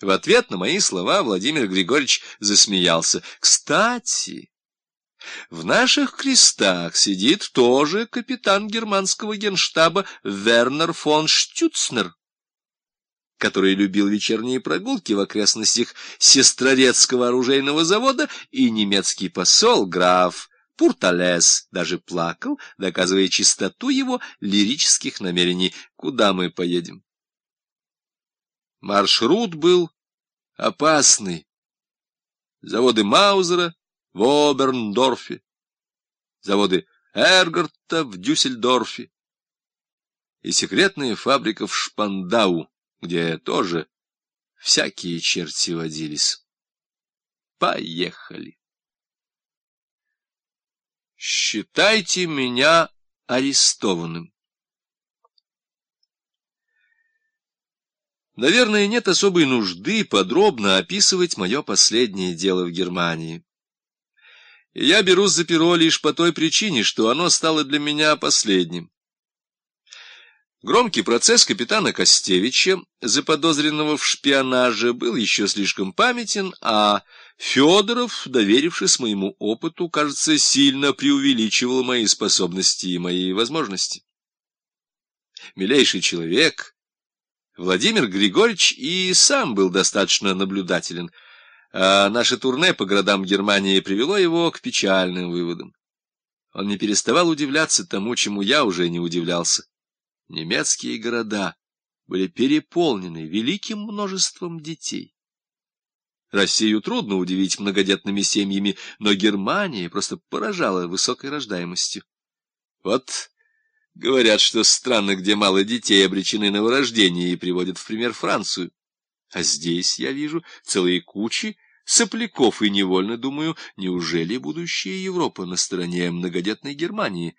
В ответ на мои слова Владимир Григорьевич засмеялся. «Кстати, в наших крестах сидит тоже капитан германского генштаба Вернер фон Штюцнер, который любил вечерние прогулки в окрестностях Сестрорецкого оружейного завода, и немецкий посол граф Пурталес даже плакал, доказывая чистоту его лирических намерений. Куда мы поедем? Маршрут был опасный. Заводы Маузера в Оберндорфе, заводы Эргарта в Дюссельдорфе и секретная фабрика в Шпандау, где тоже всякие черти водились. Поехали. Считайте меня арестованным. Наверное, нет особой нужды подробно описывать мое последнее дело в Германии. Я берусь за перо лишь по той причине, что оно стало для меня последним. Громкий процесс капитана Костевича, заподозренного в шпионаже, был еще слишком памятен, а Федоров, доверившись моему опыту, кажется, сильно преувеличивал мои способности и мои возможности. Милейший человек — Владимир Григорьевич и сам был достаточно наблюдателен, а наше турне по городам Германии привело его к печальным выводам. Он не переставал удивляться тому, чему я уже не удивлялся. Немецкие города были переполнены великим множеством детей. Россию трудно удивить многодетными семьями, но Германия просто поражала высокой рождаемостью. Вот Говорят, что страны, где мало детей, обречены на вырождение и приводят в пример Францию. А здесь я вижу целые кучи сопляков и невольно думаю, неужели будущая Европа на стороне многодетной Германии?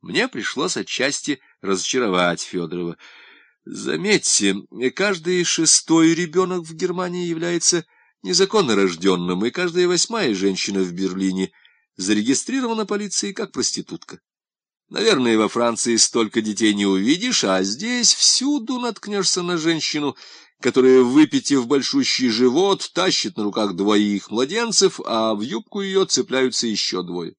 Мне пришлось отчасти разочаровать Федорова. Заметьте, каждый шестой ребенок в Германии является незаконно рожденным, и каждая восьмая женщина в Берлине зарегистрирована полицией как проститутка. Наверное, во Франции столько детей не увидишь, а здесь всюду наткнешься на женщину, которая, выпитив большущий живот, тащит на руках двоих младенцев, а в юбку ее цепляются еще двое.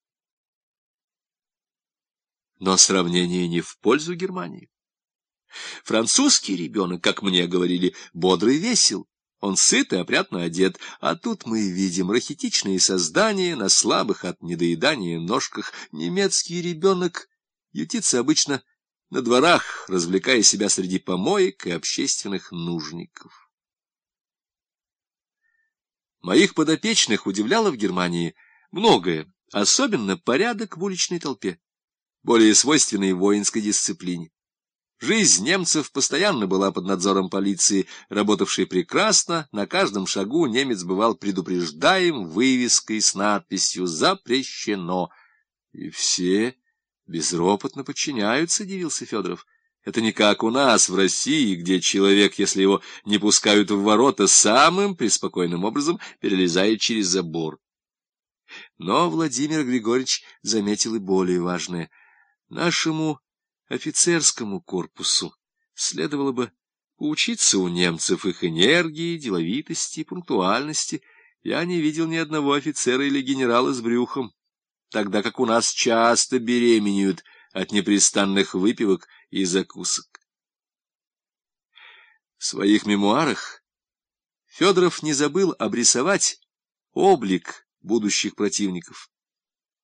Но сравнение не в пользу Германии. Французский ребенок, как мне говорили, бодрый весел. Он сыт и опрятно одет, а тут мы видим рахитичные создания на слабых от недоедания ножках. Немецкий ребенок ютится обычно на дворах, развлекая себя среди помоек и общественных нужников. Моих подопечных удивляло в Германии многое, особенно порядок в уличной толпе, более свойственной воинской дисциплине. Жизнь немцев постоянно была под надзором полиции, работавшей прекрасно, на каждом шагу немец бывал предупреждаем вывеской с надписью «Запрещено». И все безропотно подчиняются, — дивился Федоров. Это не как у нас, в России, где человек, если его не пускают в ворота, самым преспокойным образом перелезает через забор. Но Владимир Григорьевич заметил и более важное. Нашему офицерскому корпусу следовало бы поучиться у немцев их энергии, деловитости, пунктуальности. Я не видел ни одного офицера или генерала с брюхом, тогда как у нас часто беременеют от непрестанных выпивок и закусок. В своих мемуарах Федоров не забыл обрисовать облик будущих противников.